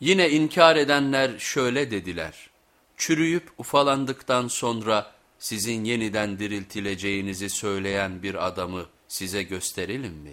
Yine inkar edenler şöyle dediler, çürüyüp ufalandıktan sonra sizin yeniden diriltileceğinizi söyleyen bir adamı size gösterelim mi?